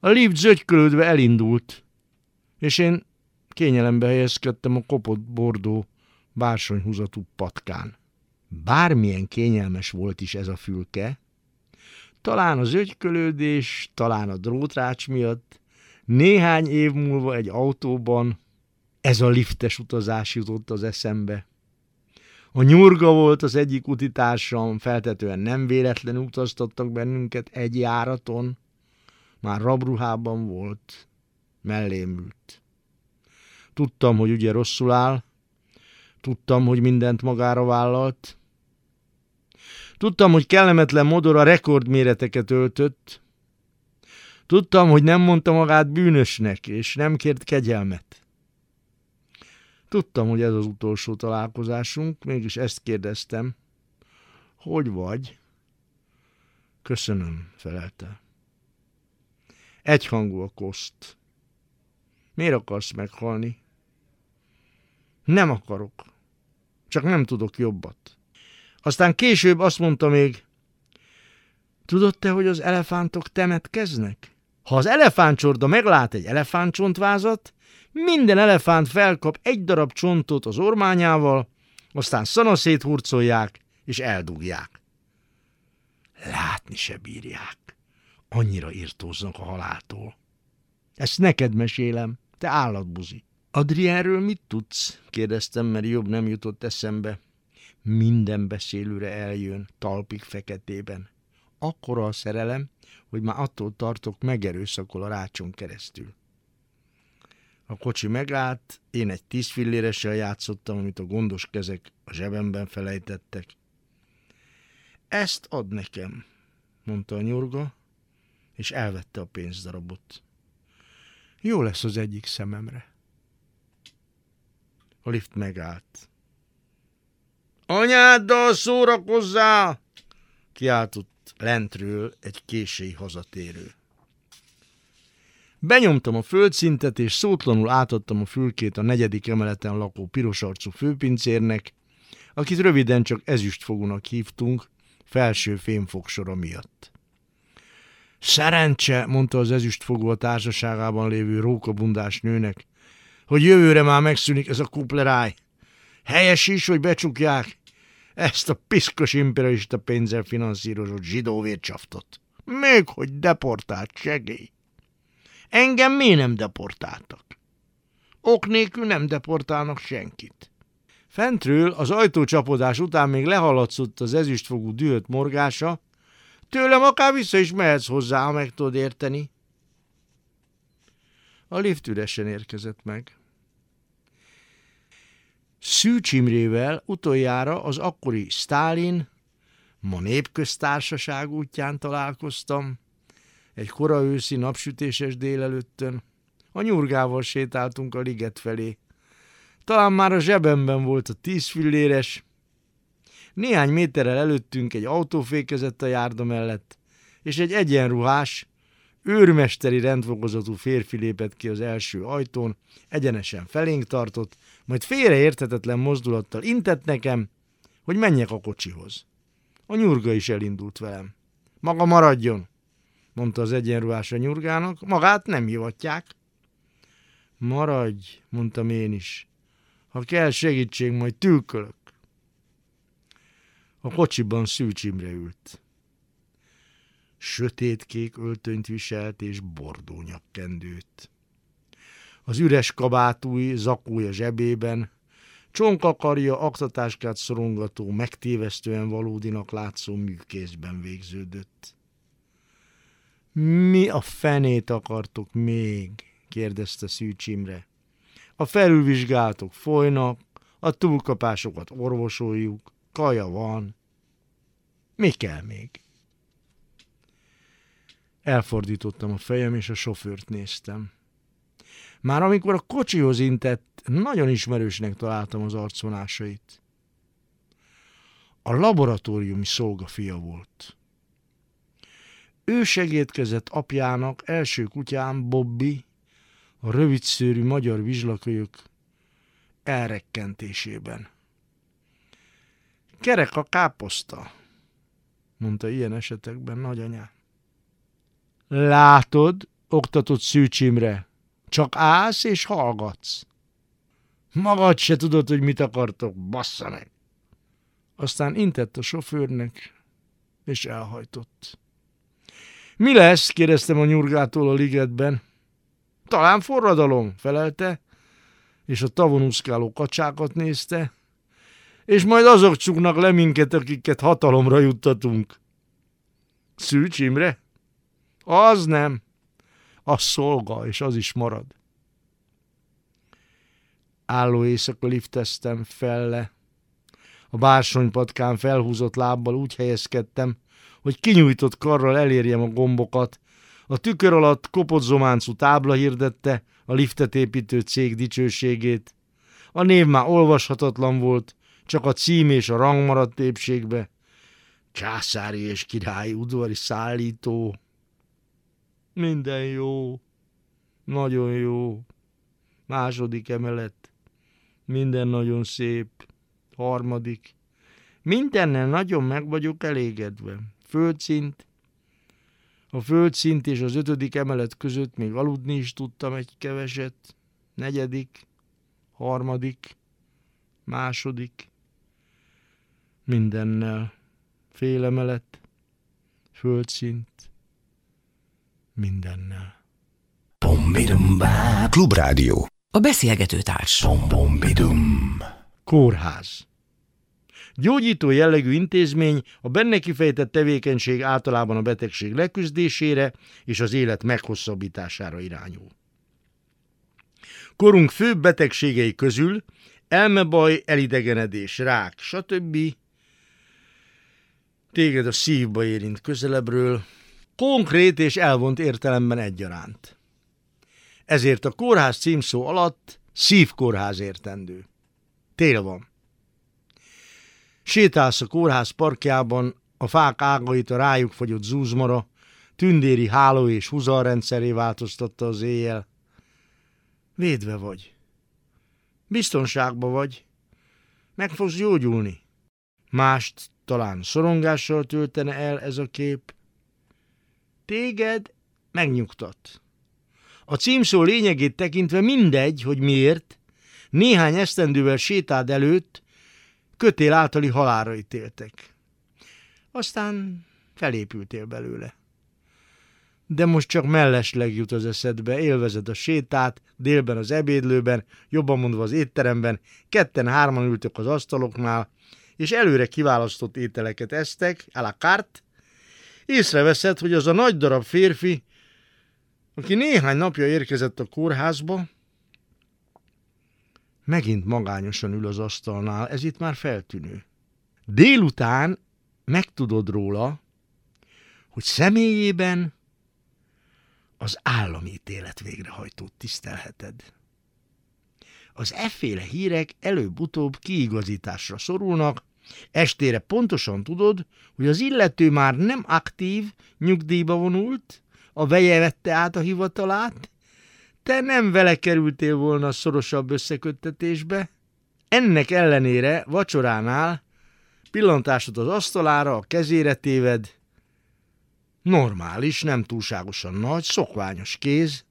a lift zögykölődve elindult, és én kényelembe helyezkedtem a kopott bordó, bársonyhúzatú patkán. Bármilyen kényelmes volt is ez a fülke, talán az ögykölődés, talán a drótrács miatt, néhány év múlva egy autóban ez a liftes utazás jutott az eszembe. A nyurga volt az egyik utitársam, feltetően nem véletlenül utaztattak bennünket egy járaton. Már rabruhában volt, mellém ült. Tudtam, hogy ugye rosszul áll, tudtam, hogy mindent magára vállalt, Tudtam, hogy kellemetlen modor a rekordméreteket öltött. Tudtam, hogy nem mondta magát bűnösnek, és nem kért kegyelmet. Tudtam, hogy ez az utolsó találkozásunk, mégis ezt kérdeztem. Hogy vagy? Köszönöm, felelte. Egyhangú a koszt. Miért akarsz meghalni? Nem akarok. Csak nem tudok jobbat. Aztán később azt mondta még, tudod te, hogy az elefántok temetkeznek? Ha az elefántcsorda meglát egy elefántcsontvázat, minden elefánt felkap egy darab csontot az ormányával, aztán szanaszét hurcolják és eldugják. Látni se bírják. Annyira írtóznak a haláltól. Ezt neked mesélem, te állatbuzi. Adrienről mit tudsz? kérdeztem, mert jobb nem jutott eszembe minden beszélőre eljön, talpig feketében. Akkora a szerelem, hogy már attól tartok, megerőszakol a rácson keresztül. A kocsi megállt, én egy tíz filléressel játszottam, amit a gondos kezek a zsebemben felejtettek. Ezt ad nekem, mondta a nyurga, és elvette a pénzdarabot. Jó lesz az egyik szememre. A lift megállt. Anyáddal szórakozzál! kiáltott lentről egy késői hazatérő. Benyomtam a földszintet, és szótlanul átadtam a fülkét a negyedik emeleten lakó pirosarcú főpincérnek, akit röviden csak ezüstfogónak hívtunk, felső fémfogsora miatt. Szerencse, mondta az ezüstfogó a társaságában lévő rókabundás nőnek, hogy jövőre már megszűnik ez a kupleráj. Helyes is, hogy becsukják ezt a piszkos imperialista pénzzel finanszírozott zsidó vércsaftot. Még hogy deportált segély. Engem mi nem deportáltak? Ok nélkül nem deportálnak senkit. Fentről az ajtócsapodás után még lehaladszott az ezüstfogú dühött morgása, tőlem akár vissza is mehetsz hozzá, ha meg tudod érteni. A lift üresen érkezett meg. Szűcs Imrével utoljára az akkori Stálin, ma népköztársaság útján találkoztam, egy kora őszi napsütéses délelőttön. A nyurgával sétáltunk a liget felé. Talán már a zsebemben volt a tíz filléres. Néhány méterrel előttünk egy autó fékezett a járda mellett, és egy egyenruhás, őrmesteri rendfokozatú férfi lépett ki az első ajtón, egyenesen felénk tartott, majd félreérthetetlen mozdulattal intett nekem, hogy menjek a kocsihoz. A nyurga is elindult velem. Maga maradjon, mondta az egyenruhás a nyurgának, magát nem hivatják. Maradj, mondtam én is. Ha kell segítség, majd tülkölök. A kocsiban Szűcs Imre ült. Sötétkék öltönyt viselt és bordó nyakkendőt. Az üres kabátúj zakója zsebében, csonkakarja aktatáskát szorongató, megtévesztően valódinak látszó műkészben végződött. Mi a fenét akartok még? kérdezte Szűcs Imre. A felülvizsgálatok folynak, a túlkapásokat orvosoljuk, kaja van. Mi kell még? Elfordítottam a fejem, és a sofőrt néztem. Már amikor a kocsihoz intett, nagyon ismerősnek találtam az arcvonásait. A laboratóriumi szolga fia volt. Ő segítkezett apjának első kutyám, Bobby, a rövidszőrű magyar vizslakölyök elrekkentésében. Kerek a káposzta, mondta ilyen esetekben nagyanyám. Látod, oktatott szűcsimre, csak állsz és hallgatsz. Magad se tudod, hogy mit akartok, bassza meg. Aztán intett a sofőrnek, és elhajtott. Mi lesz? kérdeztem a nyurgától a ligetben. Talán forradalom, felelte, és a tavon úszkáló kacsákat nézte, és majd azok csuknak le minket, akiket hatalomra juttatunk. Szűcs Imre? Az nem. Az szolga, és az is marad. Álló éjszaka lifteztem felle. A bársonypatkán felhúzott lábbal úgy helyezkedtem, hogy kinyújtott karral elérjem a gombokat. A tükör alatt kopott zománcú tábla hirdette a liftet építő cég dicsőségét. A név már olvashatatlan volt, csak a cím és a rang maradt épségbe. Császári és királyi udvari szállító. Minden jó. Nagyon jó. Második emelet. Minden nagyon szép. Harmadik. Mindennel nagyon meg vagyok elégedve földszint. A földszint és az ötödik emelet között még aludni is tudtam egy keveset. Negyedik, harmadik, második, mindennel. Fél emelet, földszint, mindennel. Klubrádió. A beszélgető társ. Kórház. Gyógyító jellegű intézmény a benne kifejtett tevékenység általában a betegség leküzdésére és az élet meghosszabbítására irányul. Korunk főbb betegségei közül elmebaj, elidegenedés, rák, stb. Téged a szívba érint közelebbről, konkrét és elvont értelemben egyaránt. Ezért a kórház címszó alatt szívkórház értendő. Tél van. Sétálsz a kórház parkjában, a fák ágait a rájuk fagyott zúzmara, tündéri háló és húzalrendszeré változtatta az éjjel. Védve vagy. Biztonságba vagy. Meg fogsz gyógyulni. Mást talán szorongással töltene el ez a kép. Téged megnyugtat. A címszó lényegét tekintve mindegy, hogy miért, néhány esztendővel sétád előtt kötél általi halára ítéltek. Aztán felépültél belőle. De most csak mellesleg jut az eszedbe, élvezed a sétát, délben az ebédlőben, jobban mondva az étteremben, ketten-hárman ültök az asztaloknál, és előre kiválasztott ételeket esztek, a la carte, észreveszed, hogy az a nagy darab férfi, aki néhány napja érkezett a kórházba, megint magányosan ül az asztalnál, ez itt már feltűnő. Délután megtudod róla, hogy személyében az állami ítélet végrehajtót tisztelheted. Az efféle hírek előbb-utóbb kiigazításra szorulnak, estére pontosan tudod, hogy az illető már nem aktív, nyugdíjba vonult, a veje vette át a hivatalát, te nem vele kerültél volna szorosabb összeköttetésbe. Ennek ellenére vacsoránál pillantásod az asztalára, a kezére téved, normális, nem túlságosan nagy, szokványos kéz,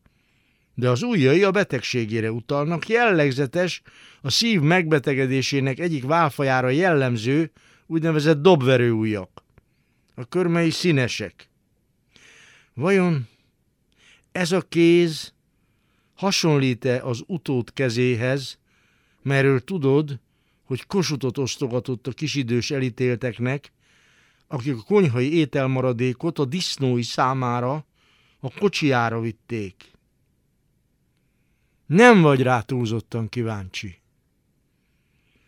de az ujjai a betegségére utalnak, jellegzetes, a szív megbetegedésének egyik válfajára jellemző, úgynevezett dobverő ujjak. A körmei színesek. Vajon ez a kéz hasonlít-e az utód kezéhez, merről tudod, hogy kosutot osztogatott a kisidős elítélteknek, akik a konyhai ételmaradékot a disznói számára a kocsiára vitték. Nem vagy rá túlzottan kíváncsi.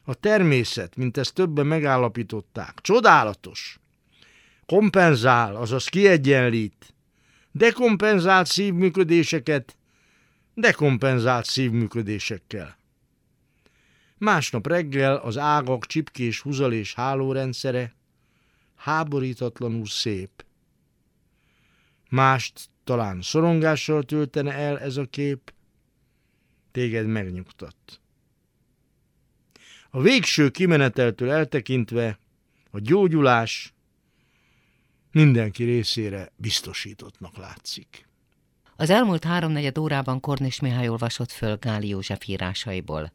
A természet, mint ezt többen megállapították, csodálatos. Kompenzál, azaz kiegyenlít. Dekompenzált szívműködéseket dekompenzált szívműködésekkel. Másnap reggel az ágak csipkés húzalés hálórendszere háborítatlanul szép. Mást talán szorongással töltene el ez a kép, téged megnyugtat. A végső kimeneteltől eltekintve a gyógyulás mindenki részére biztosítottnak látszik. Az elmúlt háromnegyed órában Kornis Mihály olvasott föl Gáli József írásaiból.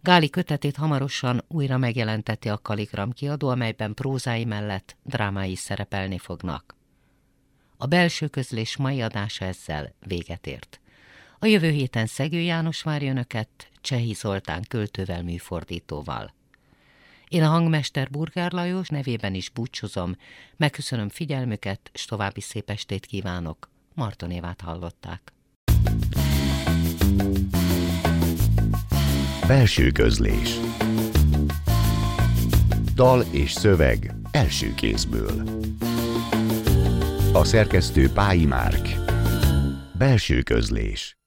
Gáli kötetét hamarosan újra megjelenteti a Kaligram kiadó, amelyben prózái mellett drámái szerepelni fognak. A belső közlés mai adása ezzel véget ért. A jövő héten Szegő János várja önöket Csehi Zoltán költővel műfordítóval. Én a hangmester Burgár Lajos nevében is búcsúzom, megköszönöm figyelmüket, és további szép estét kívánok. Marton Évát hallották. Belső közlés Dal és szöveg első kézből A szerkesztő Pályi Márk Belső közlés